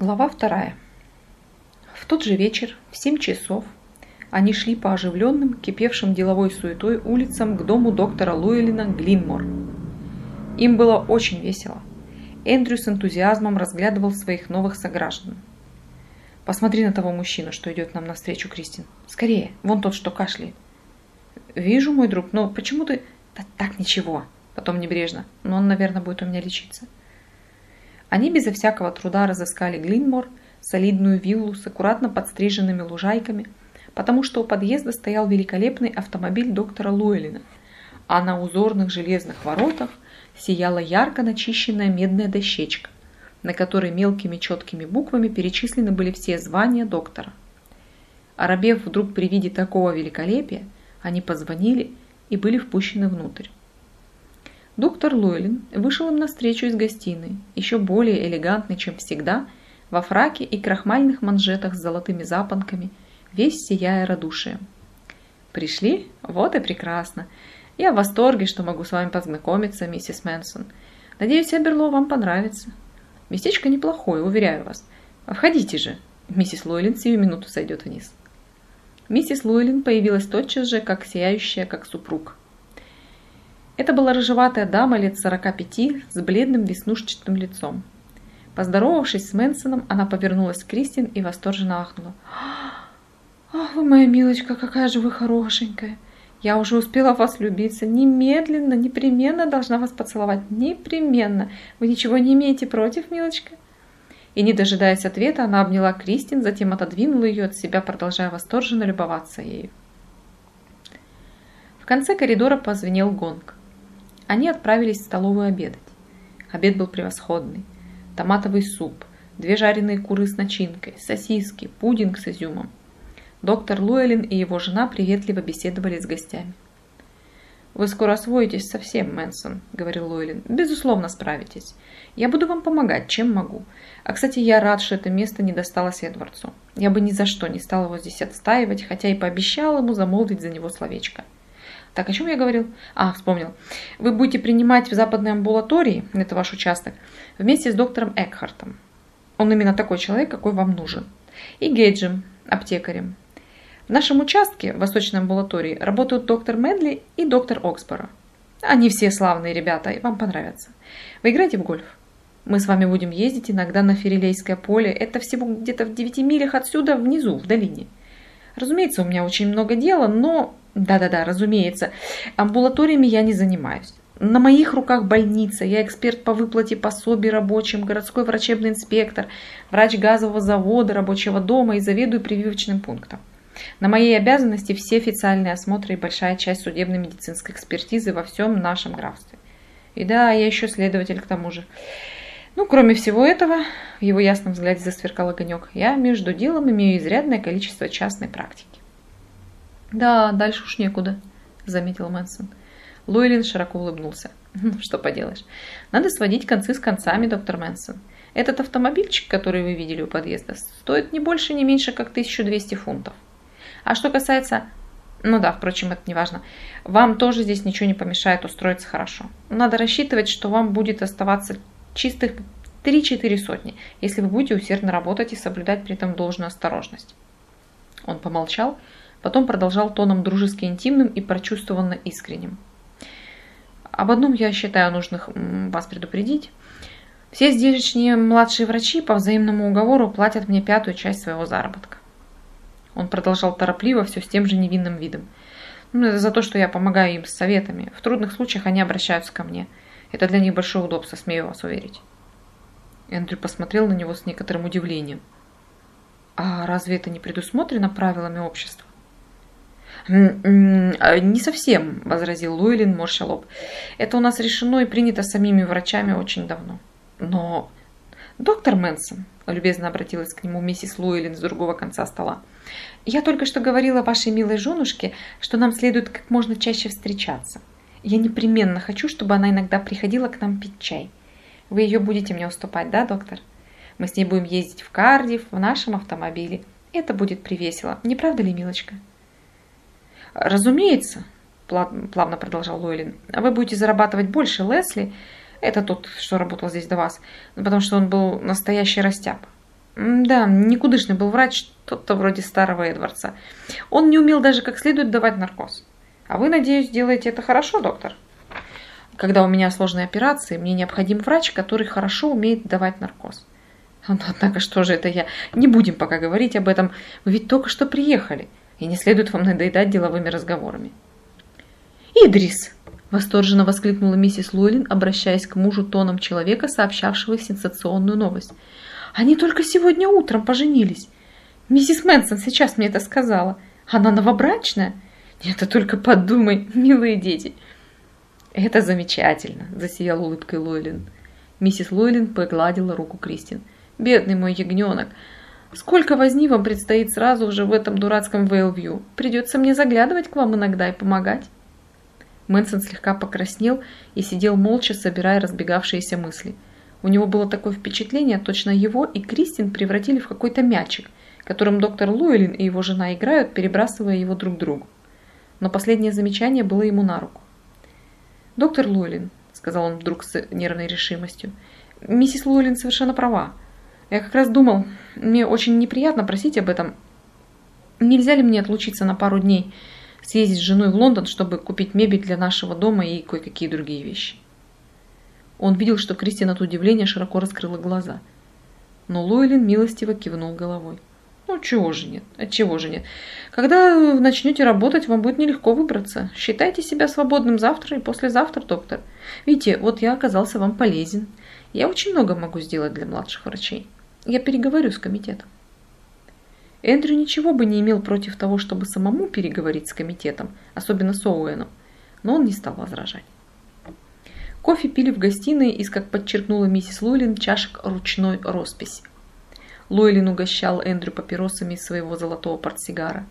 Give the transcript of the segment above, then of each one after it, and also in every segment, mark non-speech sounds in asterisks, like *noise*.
Глава вторая. В тот же вечер, в семь часов, они шли по оживленным, кипевшим деловой суетой улицам к дому доктора Луэлина Глинмор. Им было очень весело. Эндрю с энтузиазмом разглядывал своих новых сограждан. «Посмотри на того мужчину, что идет нам навстречу, Кристин. Скорее, вон тот, что кашляет». «Вижу, мой друг, но почему ты...» «Да так ничего». Потом небрежно. «Но он, наверное, будет у меня лечиться». Они безо всякого труда разыскали Глинмор, солидную виллу с аккуратно подстриженными лужайками, потому что у подъезда стоял великолепный автомобиль доктора Луэлина, а на узорных железных воротах сияла ярко начищенная медная дощечка, на которой мелкими четкими буквами перечислены были все звания доктора. Арабев вдруг при виде такого великолепия, они позвонили и были впущены внутрь. Доктор Лойлин вышел им навстречу из гостиной, еще более элегантный, чем всегда, во фраке и крахмальных манжетах с золотыми запонками, весь сияя радушием. «Пришли? Вот и прекрасно. Я в восторге, что могу с вами познакомиться, миссис Мэнсон. Надеюсь, Эберло вам понравится. Местечко неплохое, уверяю вас. Входите же. Миссис Лойлин сию минуту сойдет вниз». Миссис Лойлин появилась тотчас же, как сияющая, как супруг. Это была рыжеватая дама лет 45 с бледным веснушчатым лицом. Поздоровавшись с Мэнсоном, она повернулась к Кристин и восторженно ахнула. «Ах вы моя милочка, какая же вы хорошенькая! Я уже успела вас влюбиться. Немедленно, непременно должна вас поцеловать. Непременно. Вы ничего не имеете против, милочка?» И, не дожидаясь ответа, она обняла Кристин, затем отодвинула ее от себя, продолжая восторженно любоваться ею. В конце коридора позвенел гонг. Они отправились в столовую обедать. Обед был превосходный. Томатовый суп, две жареные куры с начинкой, сосиски, пудинг с изюмом. Доктор Луэлин и его жена приветливо беседовали с гостями. «Вы скоро освоитесь совсем, Мэнсон», — говорил Луэлин. «Безусловно, справитесь. Я буду вам помогать, чем могу. А, кстати, я рад, что это место не досталось Эдвардсу. Я бы ни за что не стал его здесь отстаивать, хотя и пообещал ему замолвить за него словечко». Так, о чем я говорил? А, вспомнил. Вы будете принимать в западной амбулатории, это ваш участок, вместе с доктором Экхартом. Он именно такой человек, какой вам нужен. И Гейджем, аптекарем. В нашем участке, в восточной амбулатории, работают доктор Медли и доктор Оксборо. Они все славные ребята, и вам понравятся. Вы играете в гольф? Мы с вами будем ездить иногда на Ферилейское поле. Это всего где-то в 9 милях отсюда, внизу, в долине. Разумеется, у меня очень много дела, но да-да-да, разумеется. Амбулаториями я не занимаюсь. На моих руках больница, я эксперт по выплате пособий рабочим, городской врачебный инспектор, врач газового завода, рабочего дома и заведую прививочным пунктом. На моей обязанности все официальные осмотры и большая часть судебной медицинской экспертизы во всем нашем графстве. И да, я еще следователь к тому же. Ну, кроме всего этого, в его ясном взгляде засверкал огонек, я между делом имею изрядное количество частной практики. «Да, дальше уж некуда», – заметил Мэнсон. Луэлин широко улыбнулся. *laughs* «Ну, что поделаешь. Надо сводить концы с концами, доктор Мэнсон. Этот автомобильчик, который вы видели у подъезда, стоит не больше, не меньше, как 1200 фунтов. А что касается... Ну да, впрочем, это не важно. Вам тоже здесь ничего не помешает устроиться хорошо. Надо рассчитывать, что вам будет оставаться чистых 3-4 сотни, если вы будете усердно работать и соблюдать при этом должную осторожность. Он помолчал, Потом продолжал тоном дружески интимным и прочувствованно искренним. Об одном я считаю нужных вас предупредить. Все здешние младшие врачи по взаимному уговору платят мне пятую часть своего заработка. Он продолжал торопливо, все с тем же невинным видом. Ну, это за то, что я помогаю им с советами. В трудных случаях они обращаются ко мне. Это для них большое удобство, смею вас уверить. Эндрю посмотрел на него с некоторым удивлением. А разве это не предусмотрено правилами общества? А, «Не совсем», – возразил Луэлин, морща лоб. «Это у нас решено и принято самими врачами очень давно». «Но...» «Доктор Мэнсон», – любезно обратилась к нему миссис Луэлин с другого конца стола, «я только что говорила вашей милой женушке, что нам следует как можно чаще встречаться. Я непременно хочу, чтобы она иногда приходила к нам пить чай. Вы ее будете мне уступать, да, доктор? Мы с ней будем ездить в Кардив в нашем автомобиле. Это будет привесело, не правда ли, милочка?» «Разумеется», – плавно продолжал Лойлин, – «вы будете зарабатывать больше Лесли, это тот, что работал здесь до вас, потому что он был настоящий растяп. Да, никудышный был врач, тот-то вроде старого Эдвардса. Он не умел даже как следует давать наркоз. А вы, надеюсь, делаете это хорошо, доктор? Когда у меня сложные операции, мне необходим врач, который хорошо умеет давать наркоз. Ну, однако, что же это я? Не будем пока говорить об этом. Вы ведь только что приехали, и не следует вам надоедать деловыми разговорами. «Идрис!» – восторженно воскликнула миссис Луэлин, обращаясь к мужу тоном человека, сообщавшего сенсационную новость. «Они только сегодня утром поженились. Миссис Мэнсон сейчас мне это сказала. Она новобрачная? Нет, ты только подумай, милые дети!» «Это замечательно!» – засиял улыбкой Луэлин. Миссис Луэлин погладила руку Кристин. «Бедный мой ягненок! Сколько возни вам предстоит сразу же в этом дурацком Вейлвью? Придется мне заглядывать к вам иногда и помогать!» Мэнсон слегка покраснел и сидел молча, собирая разбегавшиеся мысли. У него было такое впечатление, точно его и Кристин превратили в какой-то мячик, которым доктор Луэлин и его жена играют, перебрасывая его друг другу. Но последнее замечание было ему на руку. «Доктор Луэлин», — сказал он вдруг с нервной решимостью, — «миссис Луэлин совершенно права. Я как раз думал, мне очень неприятно просить об этом. Нельзя ли мне отлучиться на пару дней?» съездить с женой в Лондон, чтобы купить мебель для нашего дома и кое-какие другие вещи. Он видел, что Кристина от удивления широко раскрыла глаза. Но Лойлин милостиво кивнул головой. Ну, чего же нет? Отчего же нет? Когда начнете работать, вам будет нелегко выбраться. Считайте себя свободным завтра и послезавтра, доктор. Видите, вот я оказался вам полезен. Я очень много могу сделать для младших врачей. Я переговорю с комитетом. Эндрю ничего бы не имел против того, чтобы самому переговорить с комитетом, особенно с Оуэном, но он не стал возражать. Кофе пили в гостиной из, как подчеркнула миссис Луэлин, чашек ручной росписи. Луэлин угощал Эндрю папиросами из своего золотого портсигара.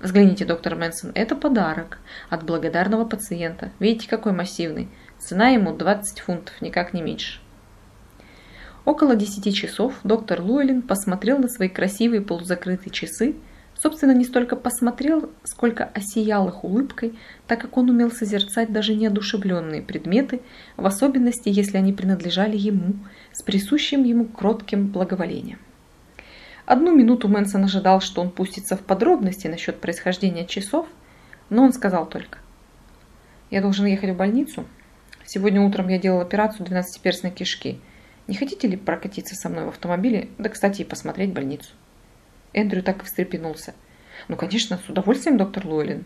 «Взгляните, доктор Мэнсон, это подарок от благодарного пациента. Видите, какой массивный. Цена ему 20 фунтов, никак не меньше». Около десяти часов доктор Луэлин посмотрел на свои красивые полузакрытые часы, собственно, не столько посмотрел, сколько осиял их улыбкой, так как он умел созерцать даже неодушевленные предметы, в особенности, если они принадлежали ему, с присущим ему кротким благоволением. Одну минуту Мэнсон ожидал, что он пустится в подробности насчет происхождения часов, но он сказал только. «Я должен ехать в больницу. Сегодня утром я делал операцию 12-перстной кишки – не хотите ли прокатиться со мной в автомобиле, да, кстати, и посмотреть больницу?» Эндрю так и встрепенулся. «Ну, конечно, с удовольствием, доктор Луэлин».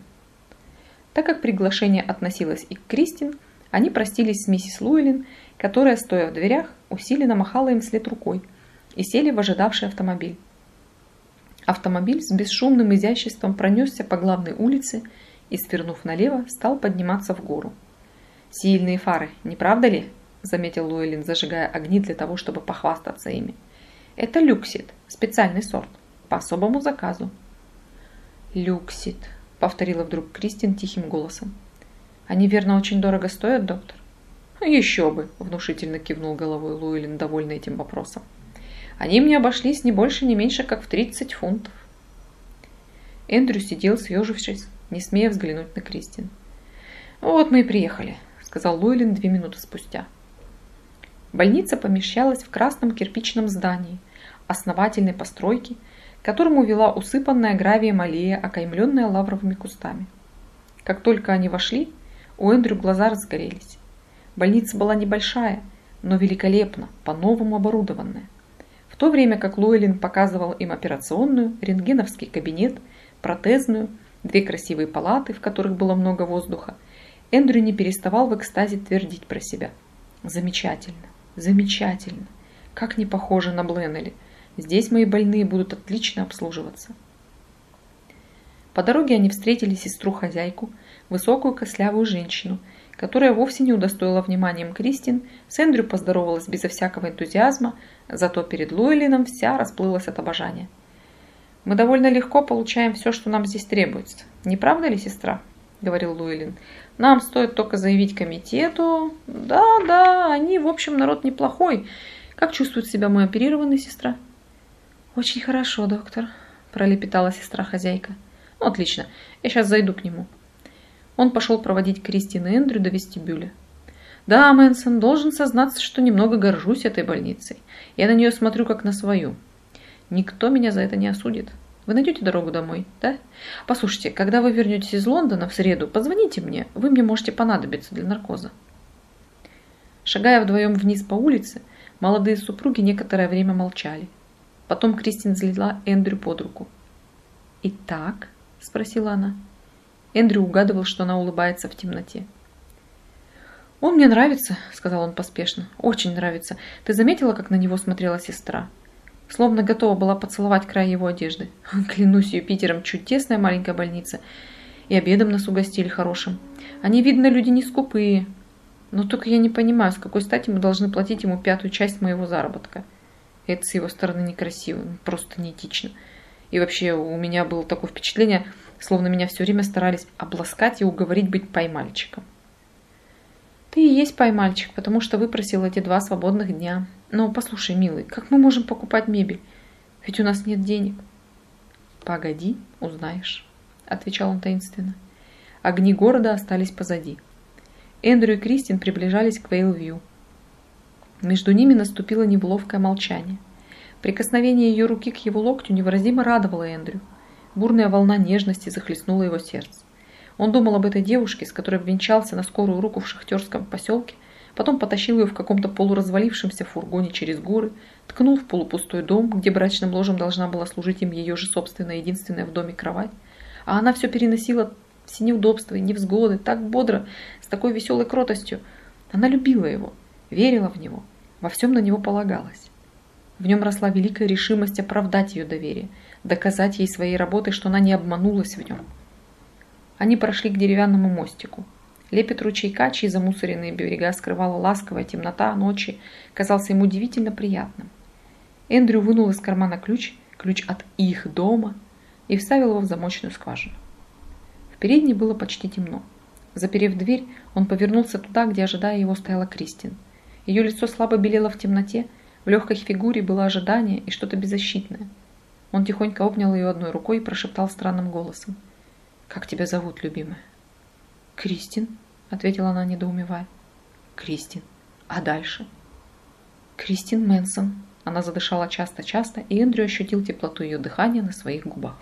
Так как приглашение относилось и к Кристин, они простились с миссис Луэлин, которая, стоя в дверях, усиленно махала им след рукой, и сели в ожидавший автомобиль. Автомобиль с бесшумным изяществом пронесся по главной улице и, свернув налево, стал подниматься в гору. «Сильные фары, не правда ли?» Заметил Луэлин, зажигая огни для того, чтобы похвастаться ими. Это люксит, специальный сорт, по особому заказу. Люксит, повторила вдруг Кристин тихим голосом. Они, верно, очень дорого стоят, доктор? Еще бы, внушительно кивнул головой Луэлин, довольный этим вопросом. Они мне обошлись не больше, не меньше, как в 30 фунтов. Эндрю сидел, съежившись, не смея взглянуть на Кристин. «Вот мы и приехали», — сказал Луэлин две минуты спустя. Больница помещалась в красном кирпичном здании, основательной постройки, которому вела усыпанная гравием аллея, окаймленная лавровыми кустами. Как только они вошли, у Эндрю глаза разгорелись. Больница была небольшая, но великолепно, по-новому оборудованная. В то время как Луэлин показывал им операционную, рентгеновский кабинет, протезную, две красивые палаты, в которых было много воздуха, Эндрю не переставал в экстазе твердить про себя. Замечательно. Замечательно. Как не похоже на Бленнелли. Здесь мои больные будут отлично обслуживаться. По дороге они встретили сестру-хозяйку, высокую кослявую женщину, которая вовсе не удостоила вниманием Кристин, с Эндрю поздоровалась безо всякого энтузиазма, зато перед Луэлином вся расплылась от обожания. «Мы довольно легко получаем все, что нам здесь требуется. Не правда ли, сестра?» – говорил Луэлин. Нам стоит только заявить комитету. Да, да, они, в общем, народ неплохой. Как чувствует себя моя оперированная сестра? Очень хорошо, доктор, пролепетала сестра-хозяйка. Ну, отлично, я сейчас зайду к нему. Он пошел проводить Кристин и Эндрю до вестибюля. Да, Мэнсон, должен сознаться, что немного горжусь этой больницей. Я на нее смотрю как на свою. Никто меня за это не осудит. Вы найдете дорогу домой, да? Послушайте, когда вы вернетесь из Лондона в среду, позвоните мне. Вы мне можете понадобиться для наркоза. Шагая вдвоем вниз по улице, молодые супруги некоторое время молчали. Потом Кристин взяла Эндрю под руку. «Итак?» – спросила она. Эндрю угадывал, что она улыбается в темноте. «Он мне нравится», – сказал он поспешно. «Очень нравится. Ты заметила, как на него смотрела сестра? Словно готова была поцеловать край его одежды. *laughs* Клянусь Юпитером, чудесная маленькая больница. И обедом нас угостили хорошим. Они, видно, люди не скупые. Но только я не понимаю, с какой стати мы должны платить ему пятую часть моего заработка. Это с его стороны некрасиво, просто неэтично. И вообще у меня было такое впечатление, словно меня все время старались обласкать и уговорить быть поймальчиком. Ты и есть поймальчик, потому что выпросил эти два свободных дня. Но послушай, милый, как мы можем покупать мебель? Ведь у нас нет денег. Погоди, узнаешь, отвечал он таинственно. Огни города остались позади. Эндрю и Кристин приближались к Вейлвью. Между ними наступило неловкое молчание. Прикосновение ее руки к его локтю невыразимо радовало Эндрю. Бурная волна нежности захлестнула его сердце. Он думал об этой девушке, с которой венчался на скорую руку в шахтерском поселке, потом потащил ее в каком-то полуразвалившемся фургоне через горы, ткнул в полупустой дом, где брачным ложем должна была служить им ее же собственная единственная в доме кровать, а она все переносила все неудобства и невзгоды так бодро, с такой веселой кротостью. Она любила его, верила в него, во всем на него полагалась. В нем росла великая решимость оправдать ее доверие, доказать ей своей работой, что она не обманулась в нем. Они прошли к деревянному мостику. Лепет ручейка, чьи замусоренные берега скрывала ласковая темнота ночи, казался ему удивительно приятным. Эндрю вынул из кармана ключ, ключ от их дома, и вставил его в замочную скважину. В передней было почти темно. Заперев дверь, он повернулся туда, где, ожидая его, стояла Кристин. Ее лицо слабо белело в темноте, в легкой фигуре было ожидание и что-то беззащитное. Он тихонько обнял ее одной рукой и прошептал странным голосом. «Как тебя зовут, любимая?» «Кристин», — ответила она, недоумевая. «Кристин. А дальше?» «Кристин Мэнсон». Она задышала часто-часто, и Эндрю ощутил теплоту ее дыхания на своих губах.